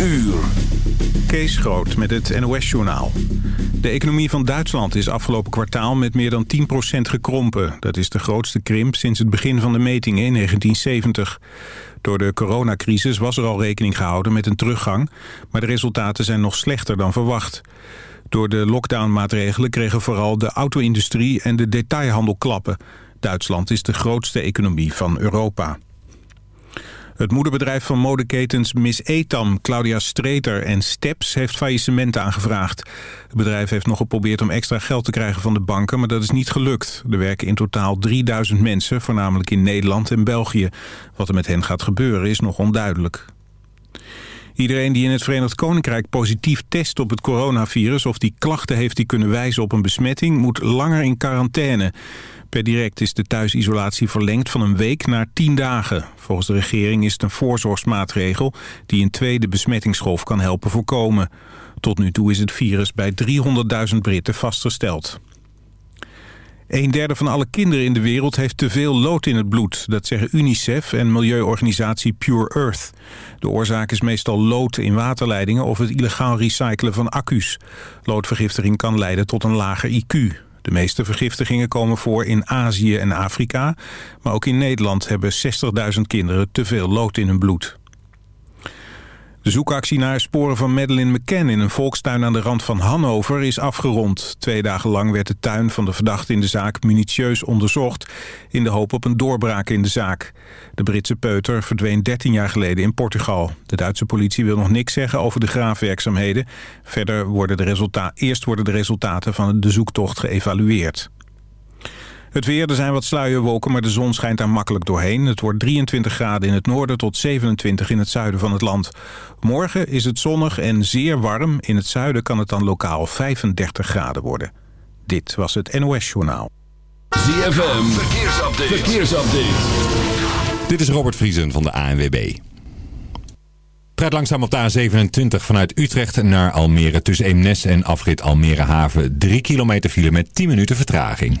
uur. Kees Groot met het NOS-journaal. De economie van Duitsland is afgelopen kwartaal met meer dan 10% gekrompen. Dat is de grootste krimp sinds het begin van de metingen in 1970. Door de coronacrisis was er al rekening gehouden met een teruggang... maar de resultaten zijn nog slechter dan verwacht. Door de lockdownmaatregelen kregen vooral de auto-industrie en de detailhandel klappen. Duitsland is de grootste economie van Europa. Het moederbedrijf van modeketens Miss Etam, Claudia Streeter en Steps heeft faillissement aangevraagd. Het bedrijf heeft nog geprobeerd om extra geld te krijgen van de banken, maar dat is niet gelukt. Er werken in totaal 3000 mensen, voornamelijk in Nederland en België. Wat er met hen gaat gebeuren is nog onduidelijk. Iedereen die in het Verenigd Koninkrijk positief test op het coronavirus... of die klachten heeft die kunnen wijzen op een besmetting... moet langer in quarantaine. Per direct is de thuisisolatie verlengd van een week naar tien dagen. Volgens de regering is het een voorzorgsmaatregel... die een tweede besmettingsgolf kan helpen voorkomen. Tot nu toe is het virus bij 300.000 Britten vastgesteld. Een derde van alle kinderen in de wereld heeft te veel lood in het bloed. Dat zeggen UNICEF en milieuorganisatie Pure Earth. De oorzaak is meestal lood in waterleidingen of het illegaal recyclen van accu's. Loodvergiftiging kan leiden tot een lager IQ. De meeste vergiftigingen komen voor in Azië en Afrika. Maar ook in Nederland hebben 60.000 kinderen te veel lood in hun bloed. De zoekactie naar sporen van Madeleine McCann in een volkstuin aan de rand van Hannover is afgerond. Twee dagen lang werd de tuin van de verdachte in de zaak minutieus onderzocht... in de hoop op een doorbraak in de zaak. De Britse peuter verdween 13 jaar geleden in Portugal. De Duitse politie wil nog niks zeggen over de graafwerkzaamheden. Verder worden de resultaten, eerst worden de resultaten van de zoektocht geëvalueerd. Het weer, er zijn wat sluierwolken, maar de zon schijnt daar makkelijk doorheen. Het wordt 23 graden in het noorden tot 27 in het zuiden van het land. Morgen is het zonnig en zeer warm. In het zuiden kan het dan lokaal 35 graden worden. Dit was het NOS Journaal. ZFM, verkeersupdate. verkeersupdate. Dit is Robert Vriesen van de ANWB. Rijdt langzaam op de A27 vanuit Utrecht naar Almere tussen Eemnes en afrit Almere Haven. 3 kilometer file met 10 minuten vertraging.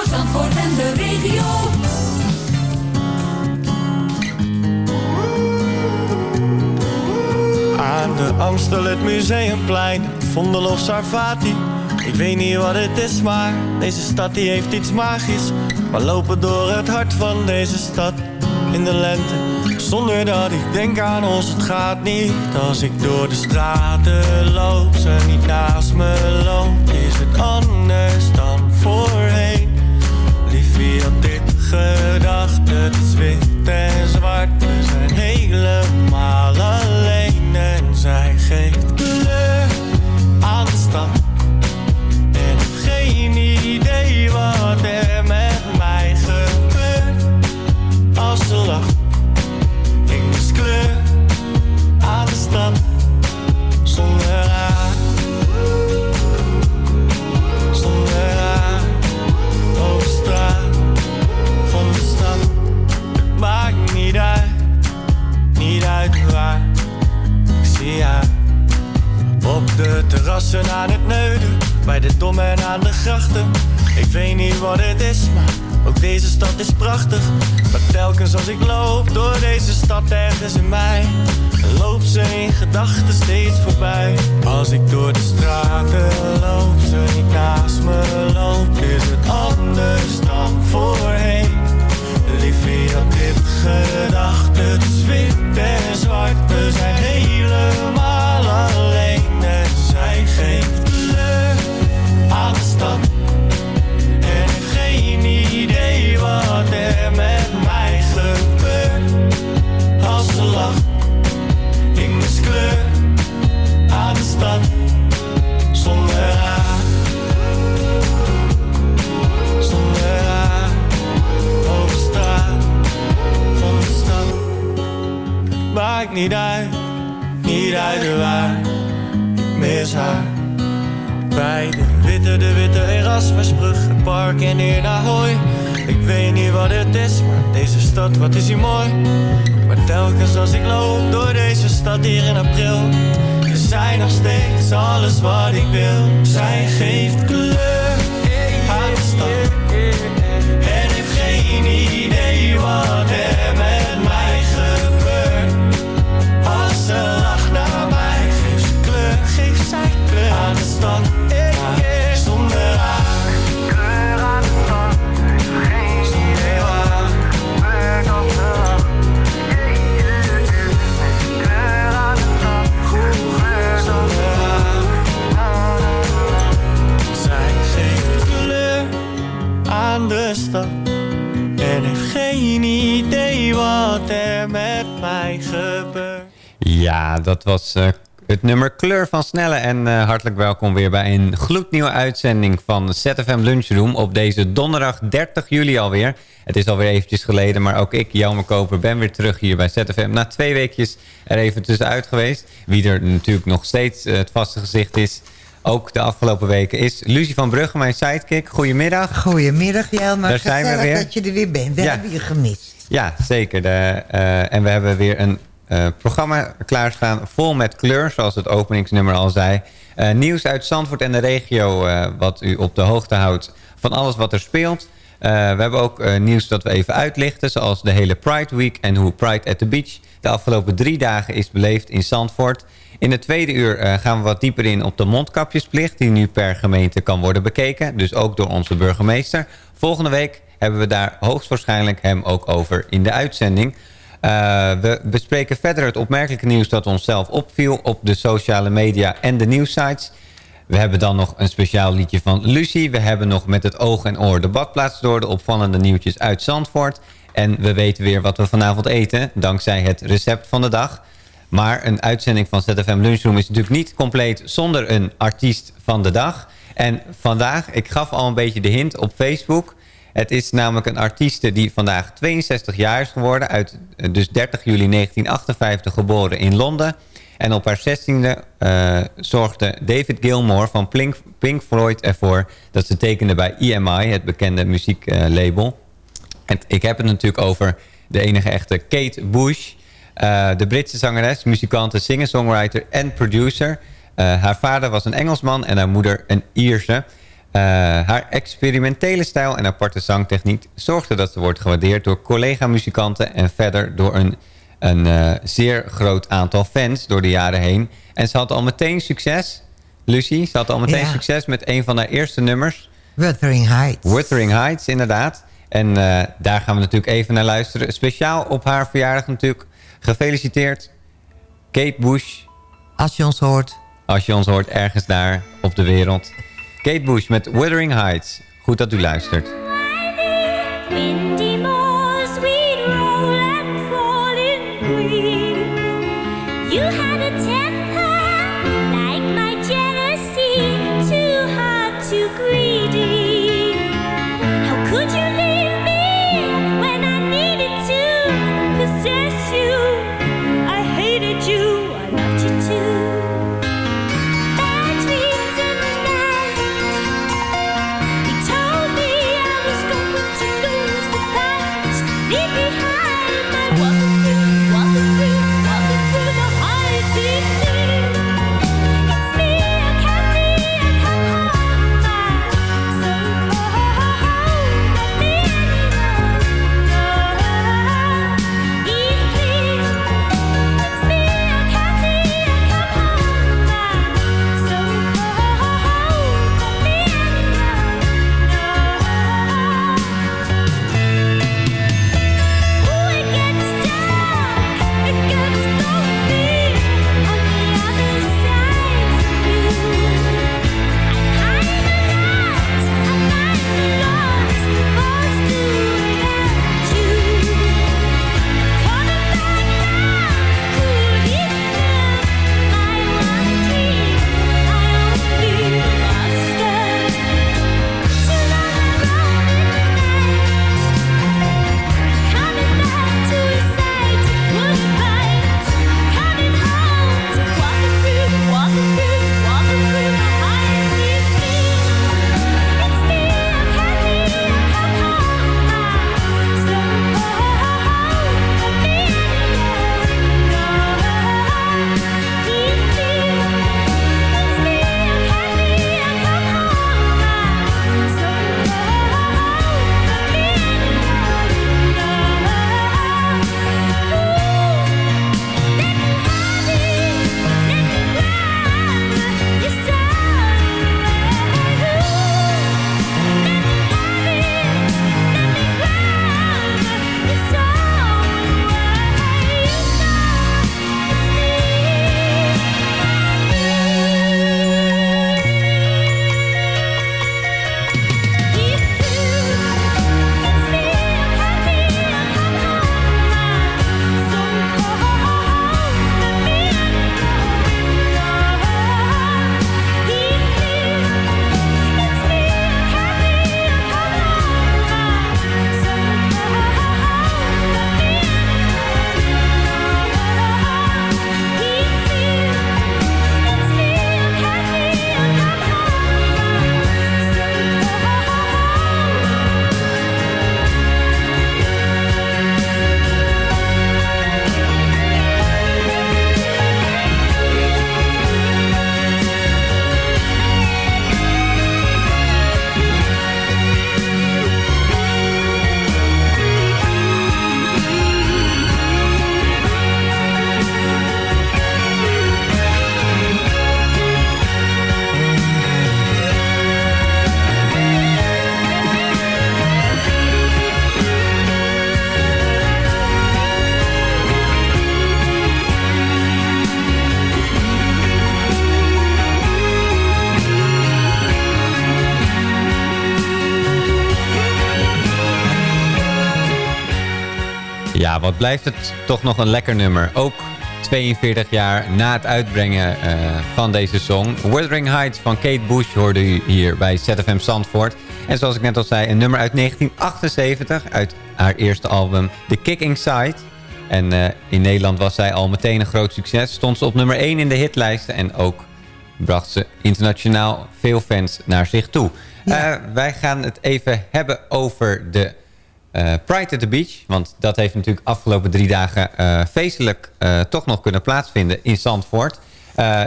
Voor Zandvoort en de regio. Aan de Amstel, het Museumplein, Vondel of. Ik weet niet wat het is, maar deze stad die heeft iets magisch. We lopen door het hart van deze stad in de lente. Zonder dat ik denk aan ons, het gaat niet. Als ik door de straten loop, ze niet naast me loopt. Is het anders dan voorheen? Liefie had dit gedacht, het is en zwart. Zijn helemaal alleen en zij geeft terrassen aan het neuden, bij de dom en aan de grachten. Ik weet niet wat het is, maar ook deze stad is prachtig. Maar telkens als ik loop door deze stad ergens in mij, loopt ze in gedachten steeds voorbij. Als ik door de straten loop, ze niet naast me loopt, is het anders dan voorheen. Liefie had dit gedacht, het is wit en zwart, we zijn maakt Geef kleur aan de stad en ik heb geen idee wat er met mij gebeurt. Als er lacht, ik mis kleur aan de stad zonder raar. Zonder raar, overstaan van de stad. Ba ik niet uit, niet uit de waar. Bij de witte, de witte Erasmusbrug, het park en hier naar Hooi. Ik weet niet wat het is, maar deze stad, wat is hier mooi. Maar telkens als ik loop door deze stad hier in april, is zij nog steeds alles wat ik wil. Zij geeft kleur de stad. Maar zonder haar. Kleur aan de geen idee waar. De dag. Kleur aan de stad, zonder haar. Zij geeft kleur aan de stad. En heeft geen idee wat er met mij gebeurt. Ja, dat was eh, het nummer Kleur van Snelle. En eh, hartelijk welkom weer bij een gloednieuwe uitzending van ZFM Lunchroom... op deze donderdag 30 juli alweer. Het is alweer eventjes geleden, maar ook ik, Jelme Koper, ben weer terug hier bij ZFM. Na twee weekjes er even tussenuit geweest. Wie er natuurlijk nog steeds eh, het vaste gezicht is... Ook de afgelopen weken is Lucie van Brugge, mijn sidekick. Goedemiddag. Goedemiddag, Jelmer. Daar zijn we weer. dat je er weer bent. We Ja. hebben je gemist. Ja, zeker. De, eh, en we hebben weer een eh, programma klaarstaan vol met kleur, zoals het openingsnummer al zei. Eh, nieuws uit Zandvoort en de regio, eh, wat u op de hoogte houdt van alles wat er speelt. We hebben ook nieuws dat we even uitlichten, zoals de hele Pride Week en hoe Pride at the Beach de afgelopen drie dagen is beleefd in Zandvoort. In het tweede uur gaan we wat dieper in op de mondkapjesplicht... die nu per gemeente kan worden bekeken. Dus ook door onze burgemeester. Volgende week hebben we daar hoogstwaarschijnlijk hem ook over in de uitzending. Eh, we bespreken verder het opmerkelijke nieuws dat onszelf opviel... op de sociale media en de nieuwsites. We hebben dan nog een speciaal liedje van Lucie. We hebben nog met het oog en oor de badplaats door... de opvallende nieuwtjes uit Zandvoort. En we weten weer wat we vanavond eten... dankzij het recept van de dag... Maar een uitzending van ZFM Lunchroom is natuurlijk niet compleet zonder een artiest van de dag. En vandaag, ik gaf al een beetje de hint op Facebook. Het is namelijk een artieste die vandaag 62 jaar is geworden. Uit, eh, dus 30 juli 1958 geboren in Londen. En op haar 16e eh, zorgde David Gilmour van Pink, Floyd ervoor... dat ze tekende bij EMI, het bekende muzieklabel. En ik heb het natuurlijk over de enige echte Kate Bush... Uh, de Britse zangeres, muzikante, singer-songwriter en producer. Haar vader was een Engelsman en haar moeder een Ierse. Uh, haar experimentele stijl en aparte zangtechniek zorgde dat ze wordt gewaardeerd door collega-muzikanten en verder door een, een uh, zeer groot aantal fans door de jaren heen. En ze had al meteen succes. Lucie, ze had al meteen Ja. succes met een van haar eerste nummers. Wuthering Heights. Wuthering Heights, inderdaad. En uh, daar gaan we natuurlijk even naar luisteren. Speciaal op haar verjaardag natuurlijk. Gefeliciteerd, Kate Bush. Als je ons hoort. Als je ons hoort ergens daar op de wereld. Kate Bush met Wuthering Heights. Goed dat u luistert. Wat blijft het toch nog een lekker nummer. Ook 42 jaar na het uitbrengen eh, van deze song. Wuthering Heights van Kate Bush hoorde u hier bij ZFM Zandvoort. En zoals ik net al zei, een nummer uit 1978 uit haar eerste album The Kicking Side. En eh, in Nederland was zij al meteen een groot succes. Stond ze op nummer 1 in de hitlijsten en ook bracht ze internationaal veel fans naar zich toe. Eh, wij gaan het even hebben over de eh, Pride at the Beach. Want dat heeft natuurlijk afgelopen drie dagen eh, feestelijk eh, toch nog kunnen plaatsvinden in Zandvoort.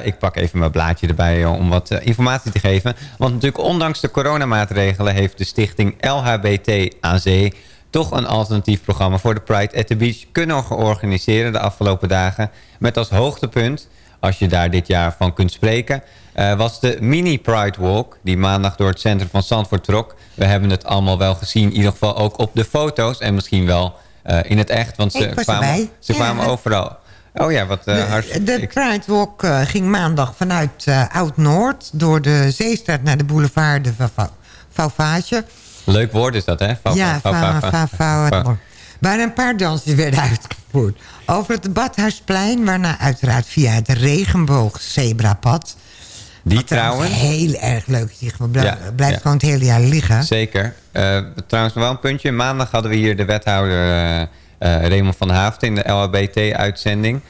Ik pak even mijn blaadje erbij om wat informatie te geven. Want natuurlijk ondanks de coronamaatregelen heeft de stichting LHBT aan Zee toch een alternatief programma voor de Pride at the Beach kunnen organiseren de afgelopen dagen. Met als hoogtepunt, als je daar dit jaar van kunt spreken, eh, was de mini Pride Walk die maandag door het centrum van Zandvoort trok. We hebben het allemaal wel gezien, in ieder geval ook op de foto's en misschien wel eh, in het echt, want ze kwamen, ze Ja. kwamen overal. Oh ja, wat uh, De, de Pride Walk eh, ging maandag vanuit eh, Oud-Noord... door de Zeestraat naar de boulevard de Va- Vauvage. Leuk woord is dat, hè? Fa- Ja, fa- fa- fa- va- va- fa- va- waar een paar dansjes werden uitgevoerd. Over het Badhuisplein, waarna uiteraard via het regenboog zebrapad... Die wat trouwens heel erg leuk. Die Ja, blijft ja. gewoon het hele jaar liggen. Zeker. Eh, trouwens, nog wel een puntje. Maandag hadden we hier de wethouder eh, Raymond van Haafden... in de LHBT-uitzending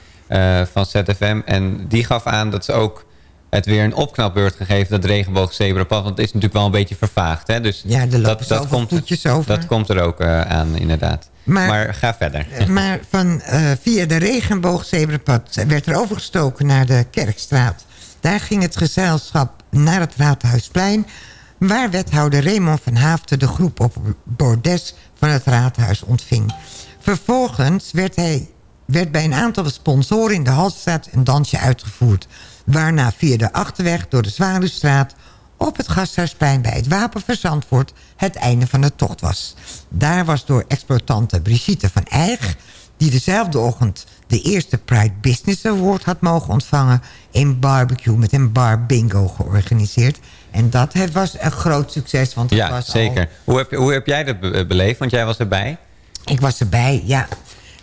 van ZFM. En die gaf aan dat ze ook het weer een opknapbeurt gegeven... dat regenboogzebrapad. Want het is natuurlijk wel een beetje vervaagd. Hè? Dus Ja, er dat, dat, komt, over. dat komt er ook aan, inderdaad. Maar, Maar- ga verder. Maar van, via de regenboogzebrapad werd er overgestoken naar de Kerkstraat. Daar ging het gezelschap naar het Raadhuisplein... waar wethouder Raymond van Haafden de groep op bordes van het raadhuis ontving. Vervolgens werd, hij, werd bij een aantal sponsoren in de Halstraat een dansje uitgevoerd... waarna via de Achterweg door de Zwaluwstraat op het Gasthuisplein bij het Wapen van Zandvoort het einde van de tocht was. Daar was door exploitante Brigitte van Eijg... die dezelfde ochtend de eerste Pride Business Award had mogen ontvangen... een barbecue met een bar bingo georganiseerd. En dat was een groot succes, want het Ja, was al- zeker. Hoe, heb, hoe heb jij dat be- beleefd? Want jij was erbij. ik was erbij, ja.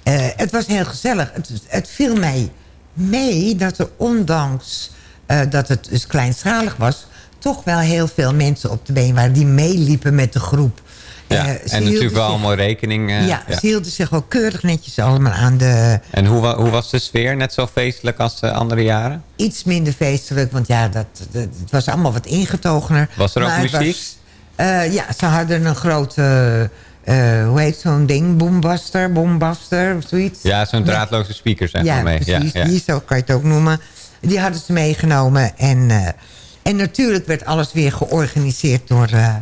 Eh, het was heel gezellig. Het, het viel mij mee dat er ondanks eh, dat het dus kleinschalig was... toch wel heel veel mensen op de been waren die meeliepen met de groep. Ja. Eh, en natuurlijk wel allemaal rekening. eh, ja, ze hielden zich ook keurig netjes allemaal aan de... En hoe, hoe was de sfeer? Net zo feestelijk als eh, andere jaren? Iets minder feestelijk, want ja, dat, dat- het was allemaal wat ingetogener. Was er ook Maar muziek? was- ja, ze hadden een grote... hoe heet zo'n ding? Boombuster, boombuster of zoiets. Ja, zo'n draadloze speaker zeg ja, mee. precies. Ja, ja. Die zo kan je het ook noemen. Die hadden ze meegenomen. En, en natuurlijk werd alles weer georganiseerd door... eh,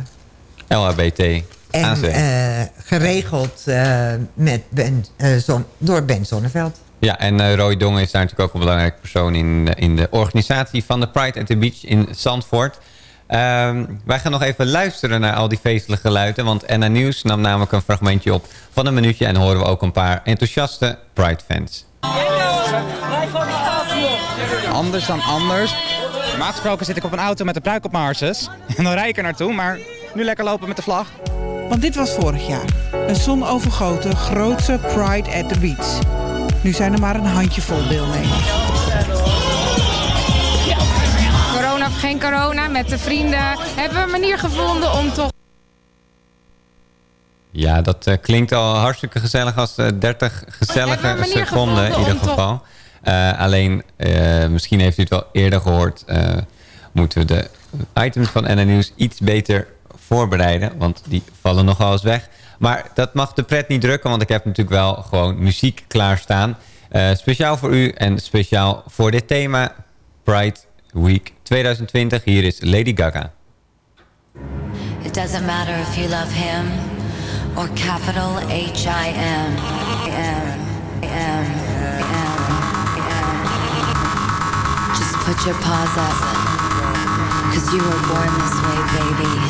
LHBT. En eh, geregeld eh, met ben, eh, Zon- door Ben Zonneveld. Ja, en eh, Roy Dongen is daar natuurlijk ook een belangrijke persoon in, in de organisatie van de Pride at the Beach in Zandvoort. Ehm, wij gaan nog even luisteren naar al die feestelijke geluiden. Want NA Nieuws nam namelijk een fragmentje op van een minuutje. En horen we ook een paar enthousiaste Pride-fans. Anders dan anders. Normaal gesproken zit ik op een auto met een pruik op mijn harses. En dan rijd ik er naartoe, maar nu lekker lopen met de vlag. Want dit was vorig jaar. Een zonovergoten grootse Pride at the Beach. Nu zijn er maar een handjevol deelnemers. Corona of geen corona, met de vrienden hebben we een manier gevonden om toch... Ja, dat eh, klinkt al hartstikke gezellig als eh, 30 Hebben gezellige seconden in ieder geval. Eh, alleen, eh, misschien heeft u het wel eerder gehoord, eh, moeten we de items van NN Nieuws iets beter voorbereiden. Want die vallen nogal eens weg. Maar dat mag de pret niet drukken, want ik heb natuurlijk wel gewoon muziek klaarstaan. Eh, speciaal voor u en speciaal voor dit thema Pride Week 2020. Hier is Lady Gaga. It doesn't matter if you love him or capital H I M. M. M. M. M. Just put your paws up. Cause you were born this way, baby.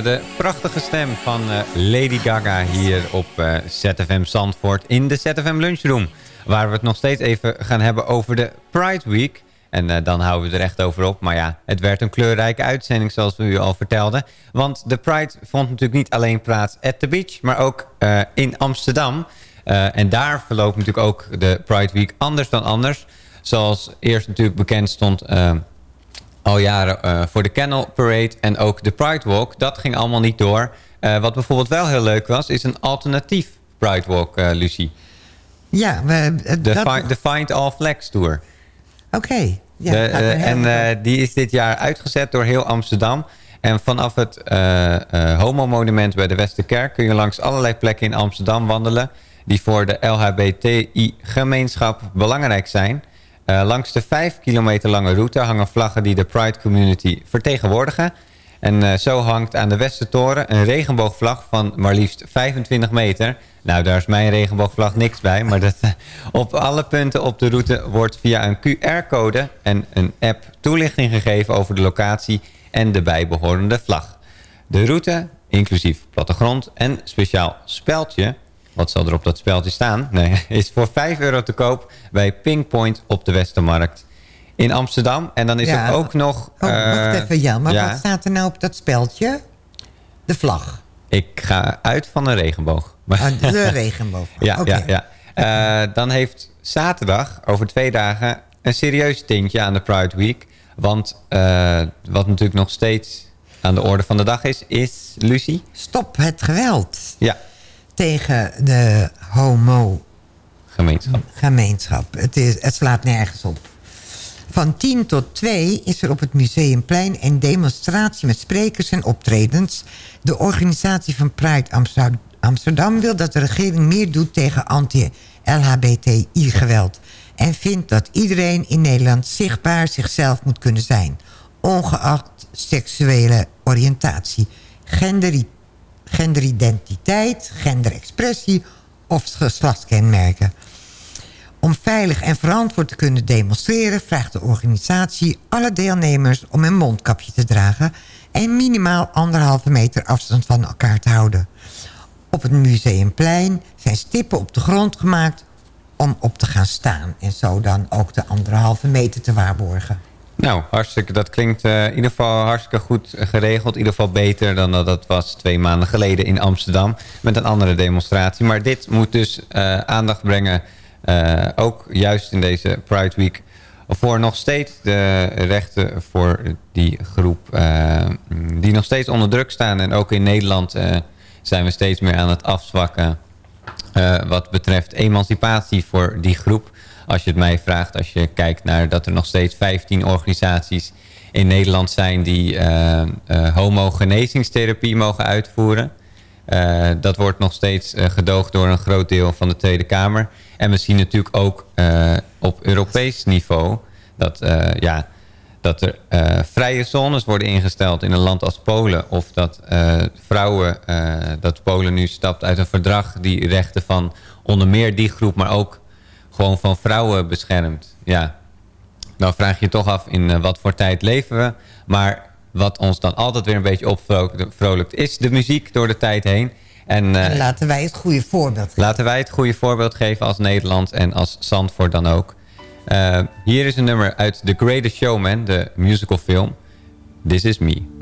de prachtige stem van eh, Lady Gaga hier op eh, ZFM Zandvoort in de ZFM Lunchroom. Waar we het nog steeds even gaan hebben over de Pride Week. En eh, dan houden we er echt over op. Maar ja, het werd een kleurrijke uitzending zoals we u al vertelden. Want de Pride vond natuurlijk niet alleen plaats at the beach, maar ook in Amsterdam. En daar verloopt natuurlijk ook de Pride Week anders dan anders. Zoals eerst natuurlijk bekend stond... al jaren eh, voor de Kennel Parade en ook de Pride Walk. Dat ging allemaal niet door. Eh, wat bijvoorbeeld wel heel leuk was, is een alternatief Pride Walk, eh, Lucie. Ja, we, De, dat- Fi- de Find All Flags Tour. Oké. Ja, en die is dit jaar uitgezet door heel Amsterdam. En vanaf het Homo-monument bij de Westerkerk... kun je langs allerlei plekken in Amsterdam wandelen... die voor de LHBTI-gemeenschap belangrijk zijn. Eh, langs de vijf kilometer lange route hangen vlaggen... die de Pride Community vertegenwoordigen. En eh, zo hangt aan de Westertoren een regenboogvlag van maar liefst 25 meter. Nou, daar is mijn regenboogvlag niks bij. Maar dat, eh, op alle punten op de route wordt via een QR-code en een app toelichting gegeven over de locatie en de bijbehorende vlag. De route, inclusief plattegrond en speciaal speldje... wat zal er op dat speldje staan? Nee, is voor 5 euro te koop bij Pinkpoint op de Westermarkt in Amsterdam. En dan is Ja. er ook nog... Oh, wacht eh, even, Jan. Maar ja. wat staat er nou op dat speldje? De vlag. Ik ga uit van een regenboog. Ah, de regenboog. ja, Oké. ja, ja. Eh, dan heeft zaterdag, over twee dagen, een serieus tintje aan de Pride Week. Want eh, wat natuurlijk nog steeds aan de orde van de dag is, is, Lucie? Stop het geweld Ja, tegen de homo gemeenschap. gemeenschap. Het, is, het slaat nergens op. Van 10 tot 2 is er op het Museumplein een demonstratie met sprekers en optredens. De organisatie van Pride Amsterdam, Amsterdam wil dat de regering meer doet tegen anti-LHBTI-geweld. En vindt dat iedereen in Nederland zichtbaar zichzelf moet kunnen zijn. Ongeacht seksuele oriëntatie, genderidentiteit, genderexpressie of geslachtskenmerken. Om veilig en verantwoord te kunnen demonstreren... vraagt de organisatie alle deelnemers om een mondkapje te dragen... en minimaal anderhalve meter afstand van elkaar te houden. Op het Museumplein zijn stippen op de grond gemaakt om op te gaan staan... en zo dan ook de anderhalve meter te waarborgen. Nou, hartstikke, dat klinkt eh, in ieder geval hartstikke goed geregeld. In ieder geval beter dan dat dat was twee maanden geleden in Amsterdam. Met een andere demonstratie. Maar dit moet dus eh, aandacht brengen, eh, ook juist in deze Pride Week... voor nog steeds de rechten voor die groep die nog steeds onder druk staan. En ook in Nederland zijn we steeds meer aan het afzwakken... wat betreft emancipatie voor die groep. Als je het mij vraagt, als je kijkt naar dat er nog steeds 15 organisaties in Nederland zijn die eh, homogenezingstherapie mogen uitvoeren. Eh, dat wordt nog steeds gedoogd door een groot deel van de Tweede Kamer. En we zien natuurlijk ook op Europees niveau dat, ja, dat er vrije zones worden ingesteld in een land als Polen. Of dat vrouwen, dat Polen nu stapt uit een verdrag die rechten van onder meer die groep, maar ook gewoon van vrouwen beschermt. Ja, dan vraag je je toch af in eh, wat voor tijd leven we. Maar wat ons dan altijd weer een beetje opvrolijkt is de muziek door de tijd heen. En, eh, En laten wij het goede voorbeeld geven. Laten wij het goede voorbeeld geven als Nederland en als Zandvoort dan ook. Eh, hier is een nummer uit The Greatest Showman, de musicalfilm. This Is Me.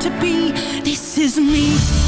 to be. This is me.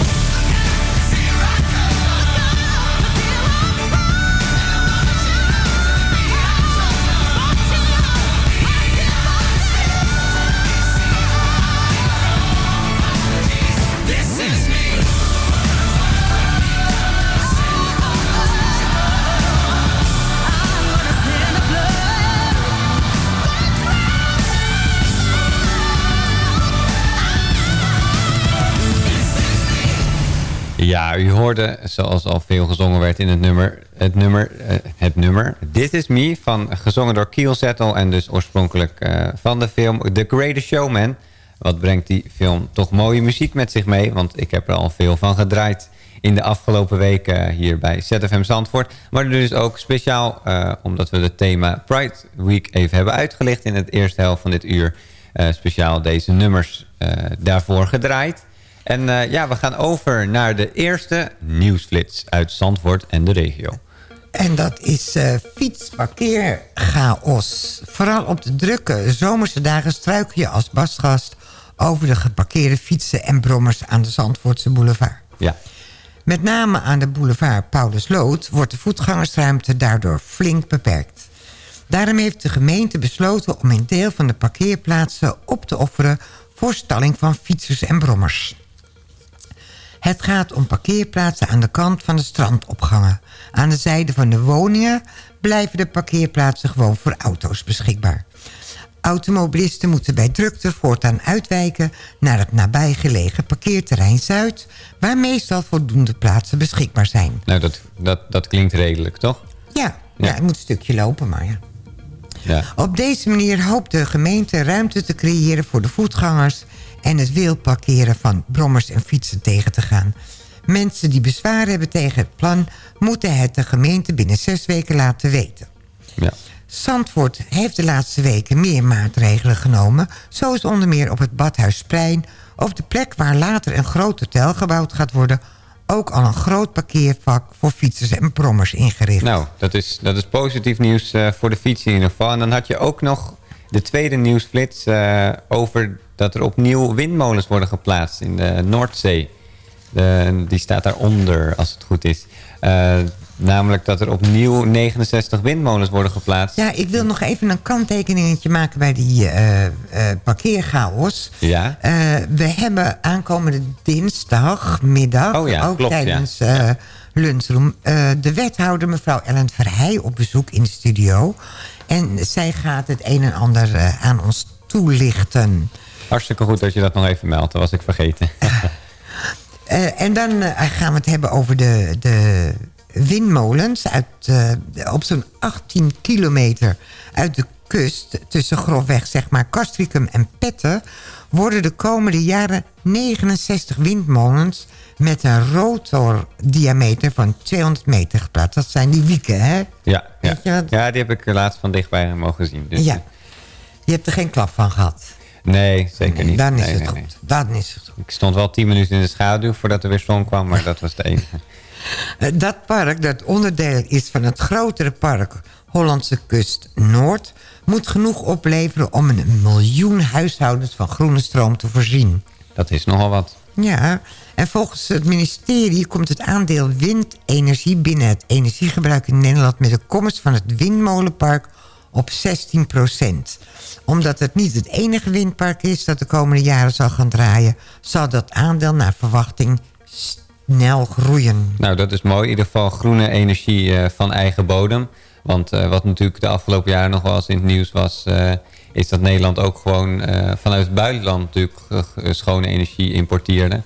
Zoals al veel gezongen werd in het nummer, het nummer, eh, het nummer This Is Me, van, gezongen door Kiel Zettel en dus oorspronkelijk eh, van de film The Greatest Showman. Wat brengt die film toch mooie muziek met zich mee, want ik heb er al veel van gedraaid in de afgelopen weken hier bij ZFM Zandvoort. Maar dus ook speciaal, eh, omdat we het thema Pride Week even hebben uitgelicht in het eerste helft van dit uur, eh, speciaal deze nummers eh, daarvoor gedraaid. En eh, ja, we gaan over naar de eerste nieuwsflits uit Zandvoort en de regio. En dat is eh fietsparkeerchaos. Vooral op de drukke zomerse dagen struikel je als basgast... over de geparkeerde fietsen en brommers aan de Zandvoortse boulevard. Ja. Met name aan de boulevard Paulus Lood... wordt de voetgangersruimte daardoor flink beperkt. Daarom heeft de gemeente besloten om een deel van de parkeerplaatsen op te offeren... voor stalling van fietsers en brommers. Het gaat om parkeerplaatsen aan de kant van de strandopgangen. Aan de zijde van de woningen blijven de parkeerplaatsen gewoon voor auto's beschikbaar. Automobilisten moeten bij drukte voortaan uitwijken naar het nabijgelegen parkeerterrein Zuid... waar meestal voldoende plaatsen beschikbaar zijn. Nou, dat, dat, dat klinkt redelijk, toch? Ja, ja. het moet een stukje lopen, maar ja. Ja. Op deze manier hoopt de gemeente ruimte te creëren voor de voetgangers... en het wild parkeren van brommers en fietsen tegen te gaan. Mensen die bezwaar hebben tegen het plan... moeten het de gemeente binnen zes weken laten weten. Ja. Zandvoort heeft de laatste weken meer maatregelen genomen... zoals onder meer op het Badhuisplein... of de plek waar later een groot hotel gebouwd gaat worden... ook al een groot parkeervak voor fietsers en brommers ingericht. Nou, dat is, dat is positief nieuws eh, voor de fiets in ieder geval. En dan had je ook nog de tweede nieuwsflits eh, over dat er opnieuw windmolens worden geplaatst in de Noordzee. De, die staat daaronder, als het goed is. Eh, namelijk dat er opnieuw 69 windmolens worden geplaatst. Ja, ik wil nog even een kanttekeningetje maken bij die parkeerchaos. Ja. We hebben aankomende dinsdagmiddag, Oh ja, ook klopt, ja. tijdens eh lunchroom... de wethouder mevrouw Ellen Verheij op bezoek in de studio. En zij gaat het een en ander aan ons toelichten. Hartstikke goed dat je dat nog even meldt. Dat was ik vergeten. Eh, en dan eh, gaan we het hebben over de, de windmolens uit, eh, op zo'n 18 kilometer uit de kust... tussen grofweg zeg maar Castricum en Petten... worden de komende jaren 69 windmolens... met een rotordiameter van 200 meter geplaatst. Dat zijn die wieken, hè? Ja, ja. Die heb ik laatst van dichtbij mogen zien. Dus Ja. Je hebt er geen klap van gehad. Nee, zeker niet. Dan is Nee, het nee, goed. Dan is het Ik stond wel 10 minuten in de schaduw voordat er weer zon kwam, maar dat was de enige. Eh, Dat park, dat onderdeel is van het grotere park Hollandse Kust Noord... moet genoeg opleveren om een miljoen huishoudens van groene stroom te voorzien. Dat is nogal wat. Ja, en volgens het ministerie komt het aandeel windenergie... binnen het energiegebruik in Nederland... met de komst van het windmolenpark op 16% Omdat het niet het enige windpark is dat de komende jaren zal gaan draaien... zal dat aandeel naar verwachting snel groeien. Nou, dat is mooi. In ieder geval groene energie eh, van eigen bodem. Want eh, wat natuurlijk de afgelopen jaren nog wel eens in het nieuws was... eh, is dat Nederland ook gewoon vanuit het buitenland natuurlijk schone energie importeerde.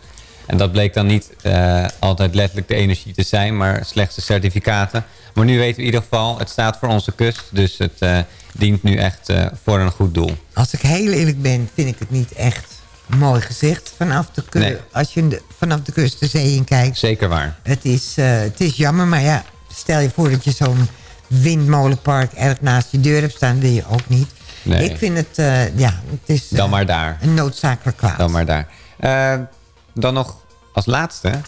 En dat bleek dan niet eh, altijd letterlijk de energie te zijn, maar slechts de certificaten. Maar nu weten we in ieder geval, het staat voor onze kust. Dus het eh, dient nu echt eh, voor een goed doel. Als ik heel eerlijk ben, vind ik het niet echt mooi gezicht vanaf de kust. Nee. Als je de- vanaf de kust de zee in kijkt. Zeker waar. Het is, het is jammer, maar ja, stel je voor dat je zo'n windmolenpark erg naast je deur hebt staan, wil je ook niet. Nee. Ik vind het, ja, het is Dan maar daar. een noodzakelijk kwaad. Dan maar daar. Dan nog als laatste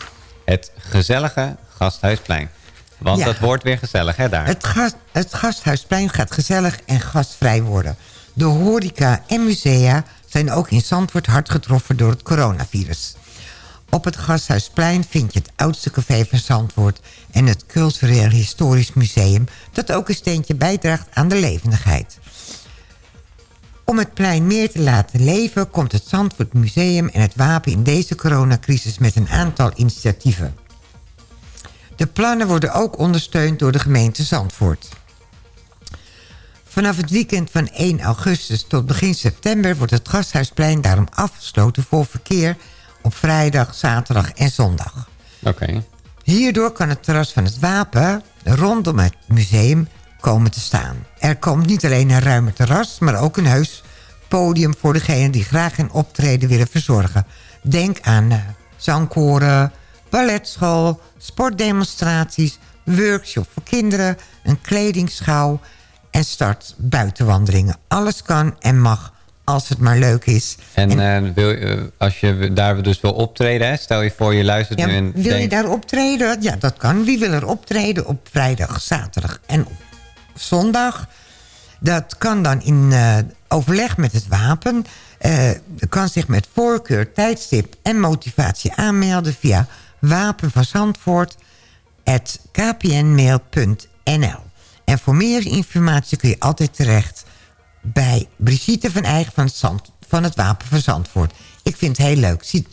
het gezellige Gasthuisplein. Want Ja. dat wordt weer gezellig, hè, daar. Het, gast, het Gasthuisplein gaat gezellig en gastvrij worden. De horeca en musea zijn ook in Zandvoort hard getroffen door het coronavirus. Op het Gasthuisplein vind je het oudste café van Zandvoort... en het Cultureel Historisch Museum... dat ook een steentje bijdraagt aan de levendigheid. Om het plein meer te laten leven... komt het Zandvoort Museum en het Wapen in deze coronacrisis... met een aantal initiatieven. De plannen worden ook ondersteund door de gemeente Zandvoort. Vanaf het weekend van 1 augustus tot begin september... wordt het Gasthuisplein daarom afgesloten voor verkeer... op vrijdag, zaterdag en zondag. Oké. Hierdoor kan het terras van het Wapen rondom het museum komen te staan. Er komt niet alleen een ruime terras, maar ook een heus podium... voor degenen die graag een optreden willen verzorgen. Denk aan eh, zangkoren, balletschool, sportdemonstraties... workshop voor kinderen, een kledingschouw en start buitenwandelingen. Alles kan en mag als het maar leuk is. En, eh, wil, je, eh, als je daar dus wil optreden, hè, stel je voor je luistert Ja, nu en wil je daar optreden? Ja, dat kan. Wie wil er optreden op vrijdag, zaterdag en op zondag? Dat kan dan in eh, overleg met het wapen. Eh kan zich met voorkeur, tijdstip en motivatie aanmelden... via wapen. En voor meer informatie kun je altijd terecht bij Brigitte van Eigen van het, Zand, van het Wapen van Zandvoort. Ik vind het heel leuk. Ziet,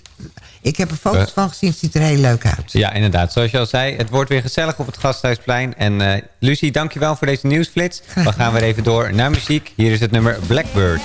ik heb er foto's Eh. van gezien, het ziet er heel leuk uit. Ja, inderdaad. Zoals je al zei, het wordt weer gezellig op het Gasthuisplein. En eh Lucie, dankjewel voor deze nieuwsflits. We gaan weer even door naar muziek. Hier is het nummer Blackbird.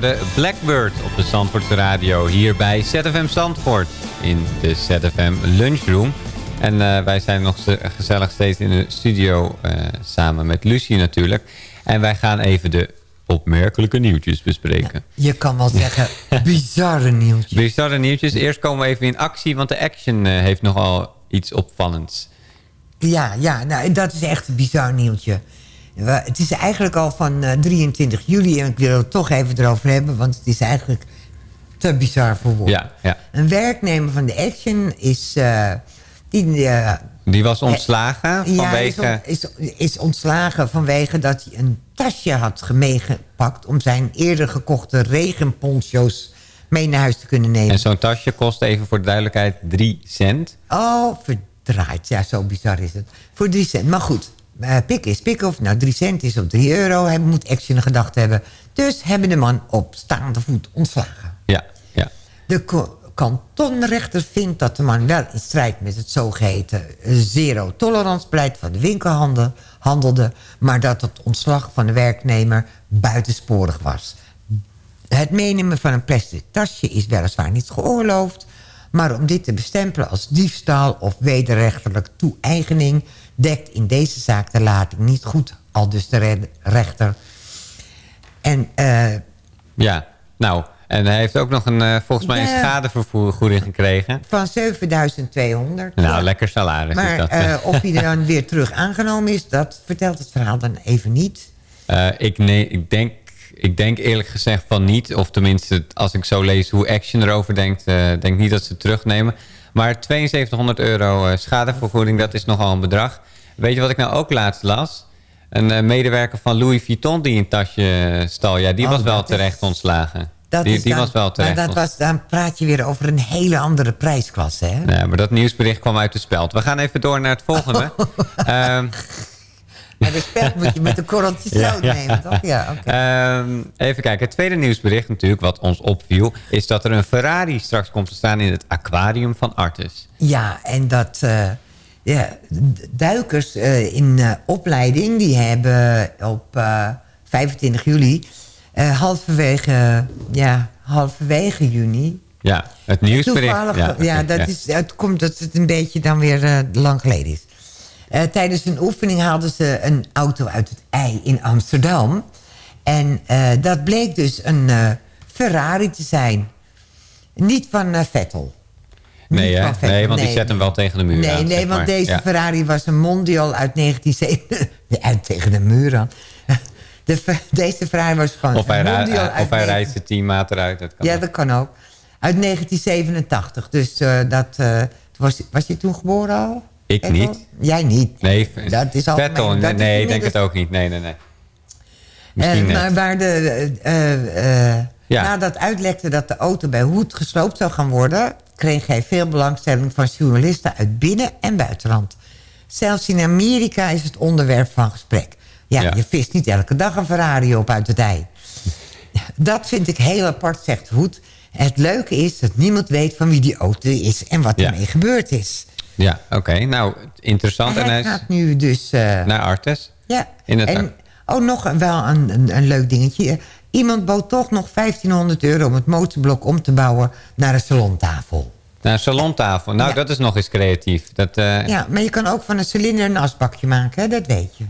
Hoorde Blackbird op de Zandvoortse radio hier bij ZFM Zandvoort in de ZFM Lunchroom. En eh, wij zijn nog ze- gezellig steeds in de studio eh, samen met Lucie natuurlijk. En wij gaan even de opmerkelijke nieuwtjes bespreken. Je kan wel zeggen, bizarre nieuwtjes. Bizarre nieuwtjes. Eerst komen we even in actie, want de action eh, heeft nogal iets opvallends. Ja, ja nou, dat is echt een bizar nieuwtje. Het is eigenlijk al van eh, 23 juli en ik wil het toch even erover hebben... want het is eigenlijk te bizar voor woorden. Ja, ja. Een werknemer van de Action is... eh, die, eh, Die was ontslagen ja, is, vanwege... on- is, is ontslagen vanwege dat hij een tasje had meegepakt... om zijn eerder gekochte regenponcho's mee naar huis te kunnen nemen. En zo'n tasje kost even voor de duidelijkheid 3 cent. Oh, verdraaid. Ja, zo bizar is het. Voor drie cent. Maar goed, eh, pik is pik. Of nou drie cent is of drie euro. Hij moet action gedacht hebben. Dus hebben de man op staande voet ontslagen. Ja, ja. De kantonrechter vindt dat de man wel in strijd met het zogeheten zero-tolerance-beleid van de winkelhandel handelde, maar dat het ontslag van de werknemer buitensporig was. Het meenemen van een plastic tasje is weliswaar niet geoorloofd... maar om dit te bestempelen als diefstal of wederrechtelijk toe-eigening... dekt in deze zaak de lating niet goed, al dus de re- rechter. En eh, Ja, nou, en hij heeft ook nog een, eh, volgens mij een schadevergoeding gekregen. van 7200... Nou, ja. lekker salaris is Maar dat. eh, of hij dan weer terug aangenomen is... dat vertelt het verhaal dan even niet. Ik, nee, ik, denk, ik denk eerlijk gezegd van niet. Of tenminste, als ik zo lees hoe Action erover denkt... denk ik niet dat ze het terugnemen. Maar 7200 euro eh, schadevergoeding, dat is nogal een bedrag. Weet je wat ik nou ook laatst las? Een eh, medewerker van Louis Vuitton die een tasje eh, stal. Ja, die Oh, was wel is- terecht ontslagen. Dat die die dan- was wel terecht Maar dat was, dan praat je weer over een hele andere prijsklasse, hè? Nee, maar dat nieuwsbericht kwam uit de speld. We gaan even door naar het volgende. Ehm, Maar de speld moet je met een korreltje zout ja. nemen, toch? Ja. Ehm, even kijken. Het tweede nieuwsbericht natuurlijk, wat ons opviel... is dat er een Ferrari straks komt te staan in het aquarium van Artis. Ja, en dat... eh, ja, duikers eh, in eh, opleiding... die hebben op eh, 25 juli... halverwege, ja, halverwege juni... Ja, het nieuwsbericht. Toevallig, ja, dat Is, het komt dat het een beetje dan weer lang geleden is. Eh, tijdens een oefening haalden ze een auto uit het ei in Amsterdam. En eh, dat bleek dus een eh, Ferrari te zijn. Niet van Vettel. Nee, van Vettel, nee, want die zet hem wel tegen de muur Nee, aan, nee want maar. deze Ja. Ferrari was een Mondial uit 1970. uit tegen de muur aan. De, deze Ferrari was gewoon Of hij, Mondial of uit hij 19 rijdt zijn teammaat eruit. Dat kan ja, ook. dat kan ook. Uit 1987. Dus dat, was, was je toen geboren al? Ik niet. Jij niet. Nee, Dat is. Vettel, nee, Dat is nee ik denk het ook niet. Nee, nee, nee. Misschien maar waar de, eh, eh, eh, Ja. nadat uitlekte dat de auto bij Hoed gesloopt zou gaan worden... kreeg hij veel belangstelling van journalisten uit binnen- en buitenland. Zelfs in Amerika is het onderwerp van gesprek. Ja, Ja. je vist niet elke dag een Ferrari op uit het ei. Dat vind ik heel apart, zegt Hoed. Het leuke is dat niemand weet van wie die auto is... en wat Ja. ermee gebeurd is. Ja, oké. Nou, interessant. En hij hij is gaat nu dus... eh, naar Artes. ja, In het en oh, nog wel een, een, een leuk dingetje. Iemand bood toch nog 1500 euro om het motorblok om te bouwen naar een salontafel. Naar een salontafel. Nou, Ja. dat is nog eens creatief. Dat, eh, Ja, maar je kan ook van een cilinder een asbakje maken, hè? dat weet je.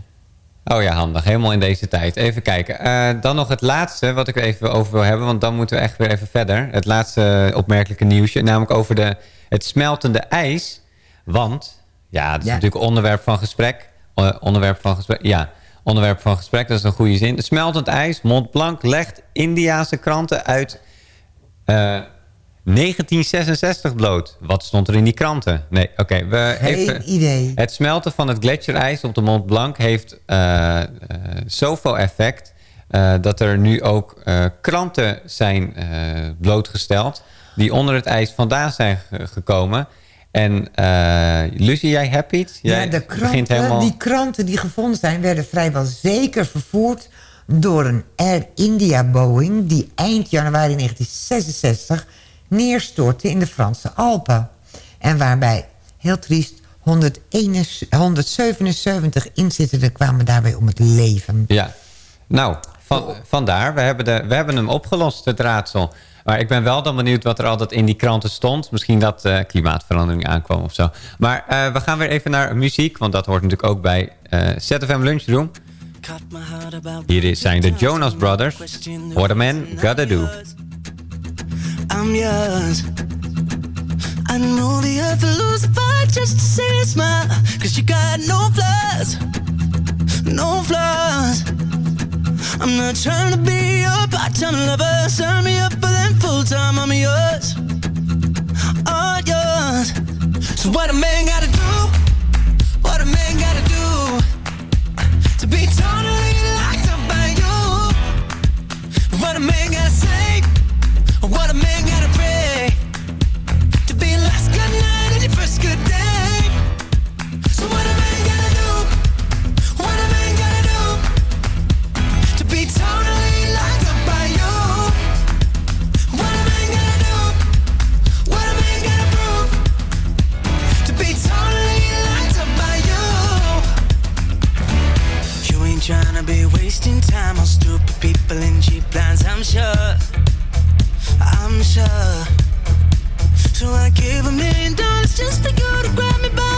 Oh ja, handig. Helemaal in deze tijd. Even kijken. Eh, dan nog het laatste wat ik er even over wil hebben. Want dan moeten we echt weer even verder. Het laatste opmerkelijke nieuwsje. Namelijk over de, het smeltende ijs. Want, ja, dat is Ja. natuurlijk onderwerp van gesprek. Eh, onderwerp van gesprek, ja. Onderwerp van gesprek, dat is een goede zin. Het smeltend ijs, Mont Blanc legt Indiaanse kranten uit eh, 1966 bloot. Wat stond er in die kranten? Nee, oké. we Geen even, idee. het smelten van het gletsjerijs op de Mont Blanc heeft eh, eh, zoveel effect... eh, dat er nu ook eh, kranten zijn eh, blootgesteld... die onder het ijs vandaan zijn ge- gekomen. En uh, Lucie, jij hebt iets? Jij ja, de kranten, helemaal... die kranten die gevonden zijn... werden vrijwel zeker vervoerd door een Air India Boeing... die eind januari 1966 neerstortte in de Franse Alpen. En waarbij, heel triest, 171 177 inzittenden kwamen daarbij om het leven. Ja, nou, van, vandaar, we hebben, de, we hebben hem opgelost, het raadsel. Maar ik ben wel dan benieuwd wat er altijd in die kranten stond. Misschien dat eh, klimaatverandering aankwam of zo. Maar eh, we gaan weer even naar muziek, want dat hoort natuurlijk ook bij eh ZFM Lunchroom. Hier zijn de Jonas Brothers. What a man gotta do. I'm yours. I know the earth will lose fight just you smile. Cause you got no flaws, no flaws. I'm not trying to be your part-time lover. Sign me up for them full-time. I'm yours, all yours. So what a man gotta do? What a man gotta do to be totally wasting time on stupid people in cheap plans, I'm sure. I'm sure. So I give a million dollars just for you to grab me by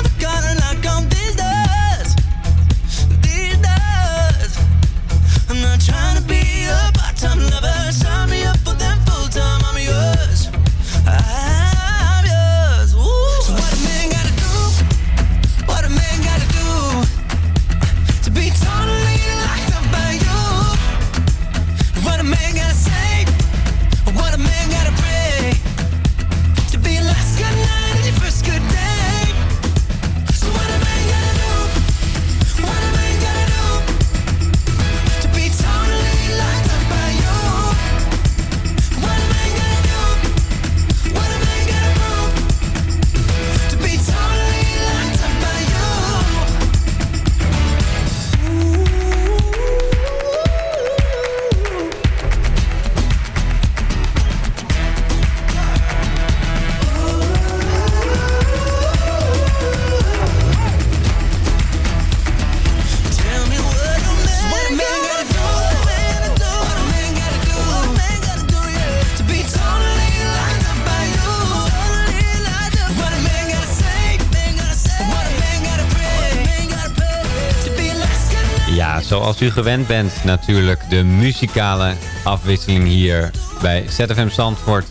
u gewend bent natuurlijk de muzikale afwisseling hier bij ZFM Zandvoort.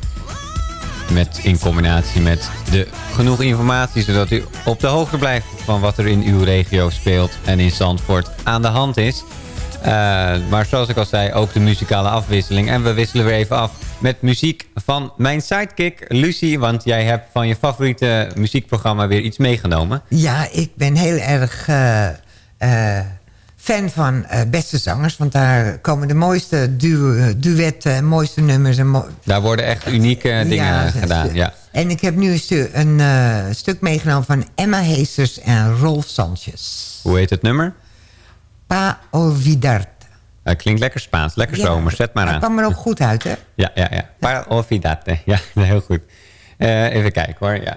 Met, in combinatie met de genoeg informatie, zodat u op de hoogte blijft van wat er in uw regio speelt en in Zandvoort aan de hand is. Eh, maar zoals ik al zei, ook de muzikale afwisseling. En we wisselen weer even af met muziek van mijn sidekick Lucie. Want jij hebt van je favoriete muziekprogramma weer iets meegenomen. Ja, ik ben heel erg eh, eh, fan van eh, Beste Zangers. Want daar komen de mooiste du duetten, mooiste nummers. En mo- Daar worden echt unieke dingen Ja, gedaan. Ja. en ik heb nu een, stu- een eh, stuk meegenomen van Emma Heesters en Rolf Sanchez. Hoe heet het nummer? Pa olvidarte. Het klinkt lekker Spaans, lekker Ja, zomer. Zet maar Dat aan. kwam er ook goed uit, hè? Ja, ja, ja. Para olvidarte. Ja, heel goed. Eh, even kijken hoor. Ja.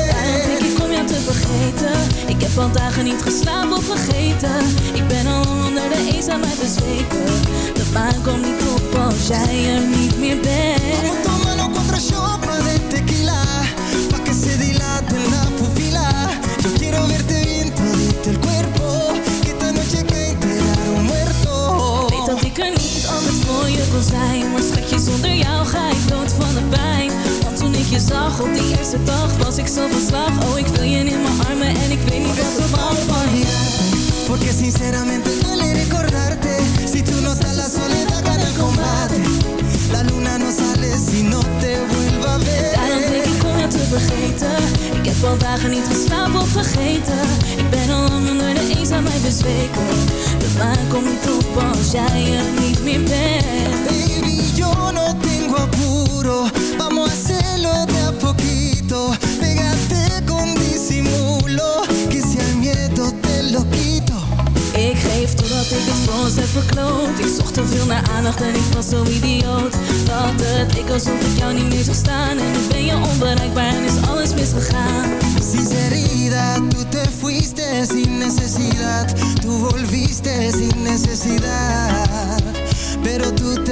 Ik heb al dagen niet geslapen of vergeten Ik ben al onder de eenzaamheid bezweken. De maan komt niet op als jij er niet meer bent. Tómalo contra chopa de tequila Pa' que se dilate la pupila Yo quiero verte bien todito el cuerpo. Que esta noche que enterrar un muerto. Weet dat ik er niet anders voor je wil zijn. Maar schatje, zonder jou ga ik dood van de pijn je zag. Op die eerste dag Was ik zo van slag. Oh, ik wil je in mijn armen en ik weet niet wat er valt van je. Porque sinceramente duele recordarte. Si tú no estás la soledad gana el combate. La luna no sale si no te vuelva a Daarom denk ver ik om jou te vergeten. Ik heb al dagen niet geslapen of vergeten. Ik ben al lang onder de is aan mij bezweken. De maan komt niet op als jij er niet meer bent. Baby, yo no tengo apuro. Vamos a hacerlo de a poquito. Pégate con disimulo. Que si al miedo te lo quito. Ik geef totdat ik het voor ons heb verkloot Ik zocht te veel naar aandacht en ik was zo idioot Dat ik alsof ik jou niet meer zag staan En nu ben je onbereikbaar en is alles misgegaan Sinceridad, tú te fuiste sin necesidad. Tú volviste sin necesidad. Pero tú te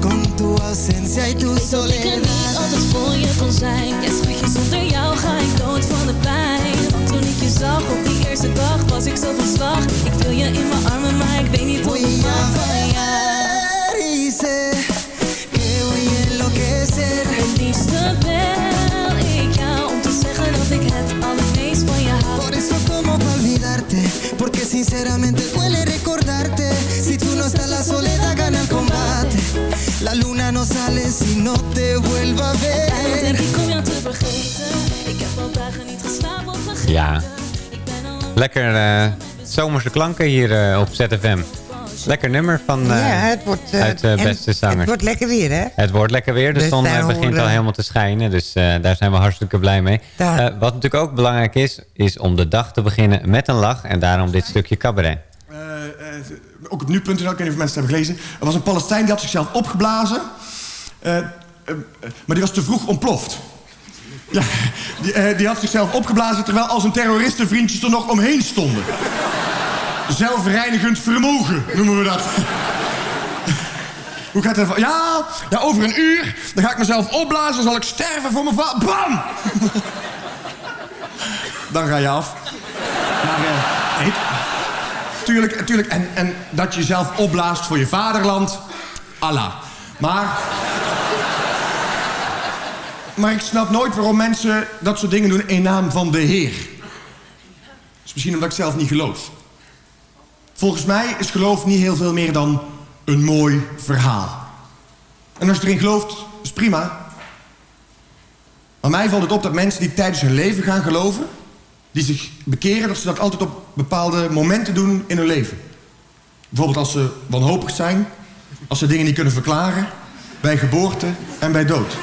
con tu ausencia y tu Ik dat ik er soledad. niet altijd voor je kon zijn. Ja schatje, zonder jou ga ik dood van de pijn. Want toen ik je zag op die eerste dag was ik zo van slag. Ik wil je in mijn armen, maar ik weet niet hoe ik maak van jou. sé que voy a enloquecer. Het liefste bel ik jou om te zeggen dat ik het allermeest van je hou. Por eso como pa olvidarte? Porque sinceramente duele La luna no sale si no te vuelva a denk ver ik om jou te vergeten Ik heb al dagen niet geslapen of Ja. Lekker eh, zomerse klanken hier eh, op ZFM. Lekker nummer van eh, ja, het wordt, eh, uit de beste zanger. Het wordt lekker weer, hè? Het wordt lekker weer. De Dus zon eh, begint horen- al helemaal te schijnen. Dus eh, daar zijn we hartstikke blij mee. Eh, wat natuurlijk ook belangrijk is, is om de dag te beginnen met een lach. En daarom dit stukje cabaret. Eh, ook op nu.nl, ik weet niet of mensen het hebben gelezen. Er was een Palestijn die had zichzelf opgeblazen. Eh, eh, maar die was te vroeg ontploft. Ja, die, had zichzelf opgeblazen terwijl al zijn terroristenvriendjes er nog omheen stonden. Zelfreinigend vermogen noemen we dat. Hoe gaat het? Ja, ja, over een uur dan ga ik mezelf opblazen, zal ik sterven voor mijn vader. Bam! Dan ga je af. Maar, Tuurlijk, tuurlijk. En, en dat je jezelf opblaast voor je vaderland. Allah. Maar... Maar ik snap nooit waarom mensen dat soort dingen doen in naam van de Heer. Dat is misschien omdat ik zelf niet geloof. Volgens mij is geloof niet heel veel meer dan een mooi verhaal. En als je erin gelooft, is prima. Maar mij valt het op dat mensen die tijdens hun leven gaan geloven... die zich bekeren, dat ze dat altijd op bepaalde momenten doen in hun leven. Bijvoorbeeld als ze wanhopig zijn... als ze dingen niet kunnen verklaren... bij geboorte en bij dood.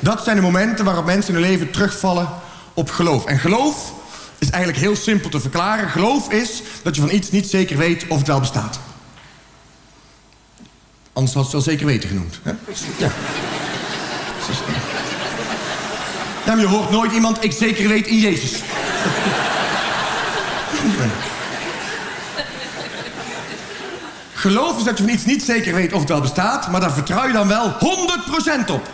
Dat zijn de momenten waarop mensen in hun leven terugvallen op geloof. En geloof is eigenlijk heel simpel te verklaren. Geloof is dat je van iets niet zeker weet of het wel bestaat. Anders had het wel zeker weten genoemd. Ja. Ja, maar je hoort nooit iemand, ik zeker weet in Jezus. Geloof is dat je van iets niet zeker weet of het wel bestaat... maar daar vertrouw je dan wel 100% op.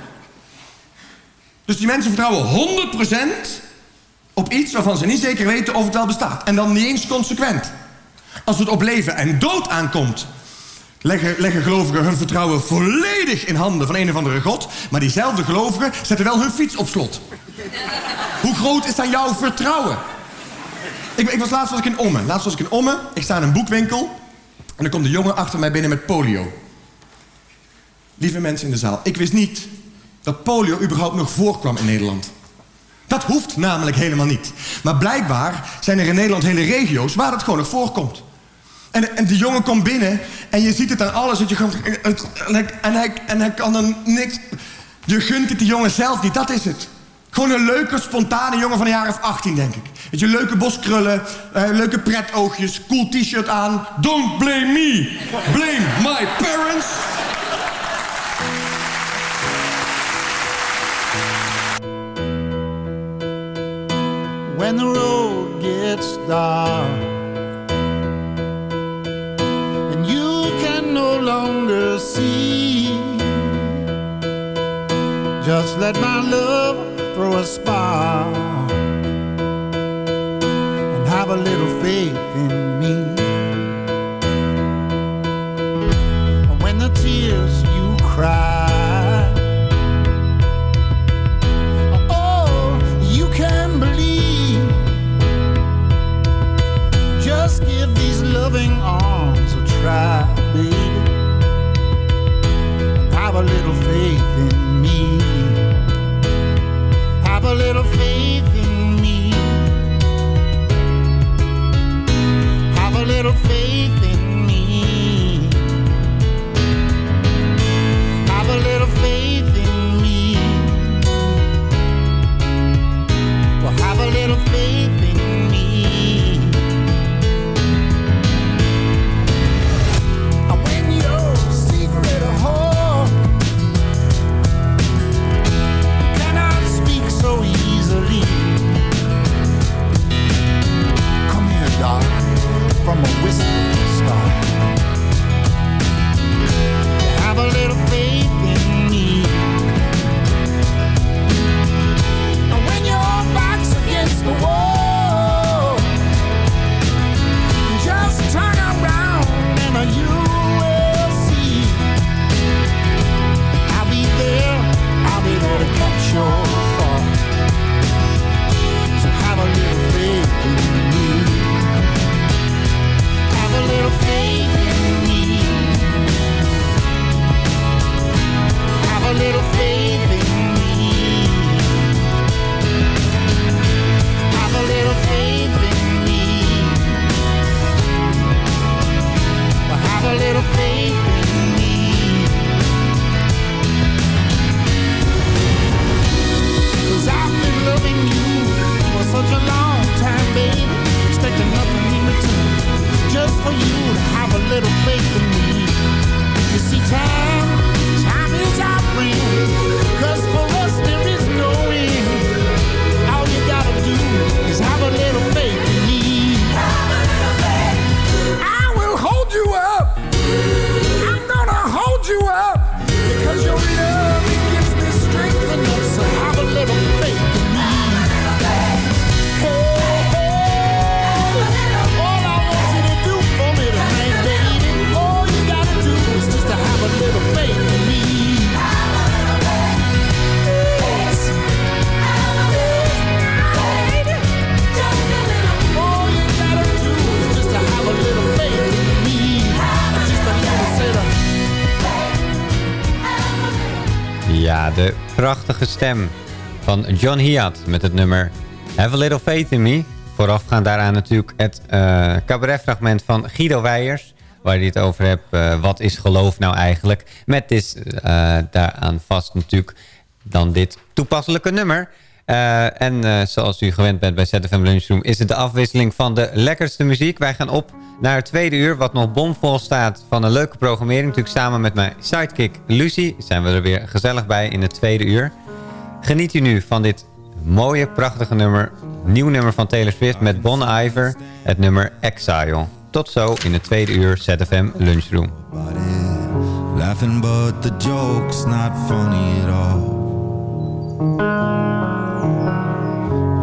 Dus die mensen vertrouwen 100% op iets waarvan ze niet zeker weten of het wel bestaat. En dan niet eens consequent. Als het op leven en dood aankomt... Leggen, gelovigen hun vertrouwen volledig in handen van een of andere god... maar diezelfde gelovigen zetten wel hun fiets op slot. Hoe groot is dan jouw vertrouwen? Ik, ik was laatst was ik in Ommen. Laatst was ik in Ommen. Ik sta in een boekwinkel. En dan komt de jongen achter mij binnen met polio. Lieve mensen in de zaal. Ik wist niet dat polio überhaupt nog voorkwam in Nederland. Dat hoeft namelijk helemaal niet. Maar blijkbaar zijn er in Nederland hele regio's waar dat gewoon nog voorkomt. En, en de jongen komt binnen en je ziet het aan alles. Je gewoon, en, hij, en, hij, en hij kan dan niks... Je gunt het die jongen zelf niet, dat is het. Gewoon een leuke, spontane jongen van een jaar of 18, denk ik. Weet je, leuke boskrullen, eh, leuke pretoogjes, cool t-shirt aan. Don't blame me, blame my parents. when the road gets dark longer see. Just let my love throw a spark and have a little faith in me. Van John Hiatt met het nummer Have a Little Faith in Me. Voorafgaand daaraan natuurlijk het eh cabaretfragment van Guido Weijers. Waar hij het over hebt, eh, wat is geloof nou eigenlijk? Met dit eh, daaraan vast natuurlijk dan dit toepasselijke nummer. En zoals u gewend bent bij ZFM Lunchroom... is het de afwisseling van de lekkerste muziek. Wij gaan op naar het tweede uur... wat nog bomvol staat van een leuke programmering. Natuurlijk samen met mijn sidekick Lucie... zijn we er weer gezellig bij in het tweede uur. Geniet u nu van dit mooie, prachtige nummer... nieuw nummer van Taylor Swift met Bon Iver... het nummer Exile. Tot zo in het tweede uur ZFM Lunchroom. Laughing but the joke's not funny at all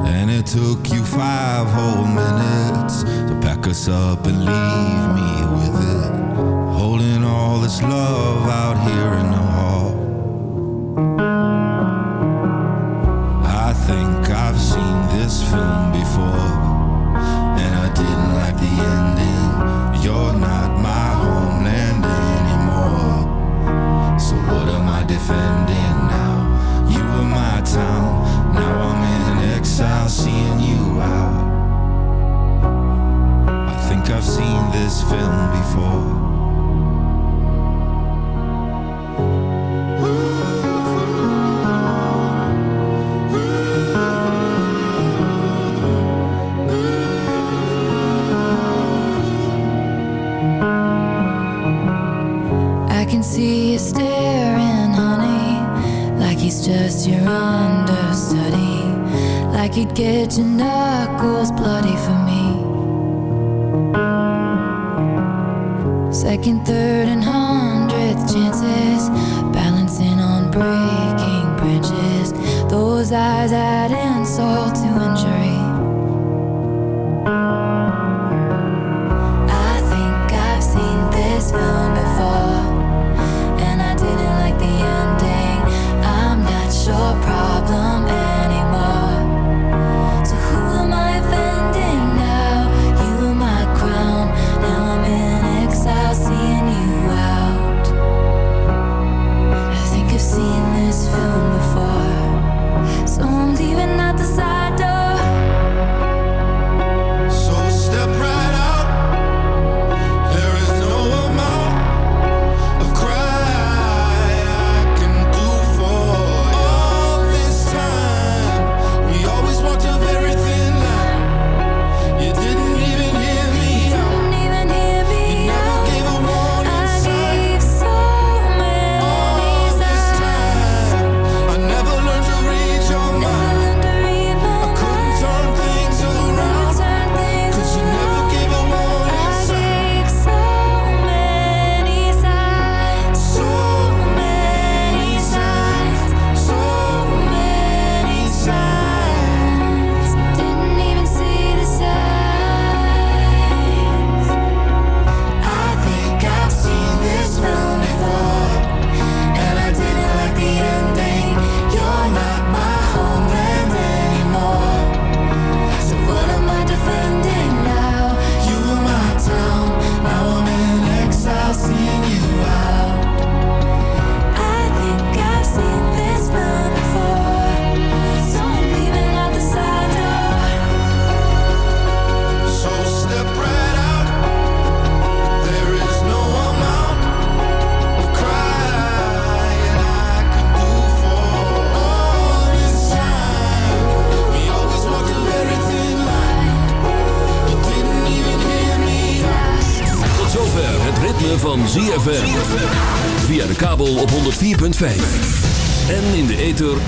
And it took you five whole minutes To pack us up and leave me with it Holding all this love out here in the hall this film before. And I didn't like the ending. You're not my homeland anymore. So what am I defending now? You were my town. Now I'm in exile seeing you out. I think I've seen this film before just your understudy, like you'd get your knuckles bloody for me.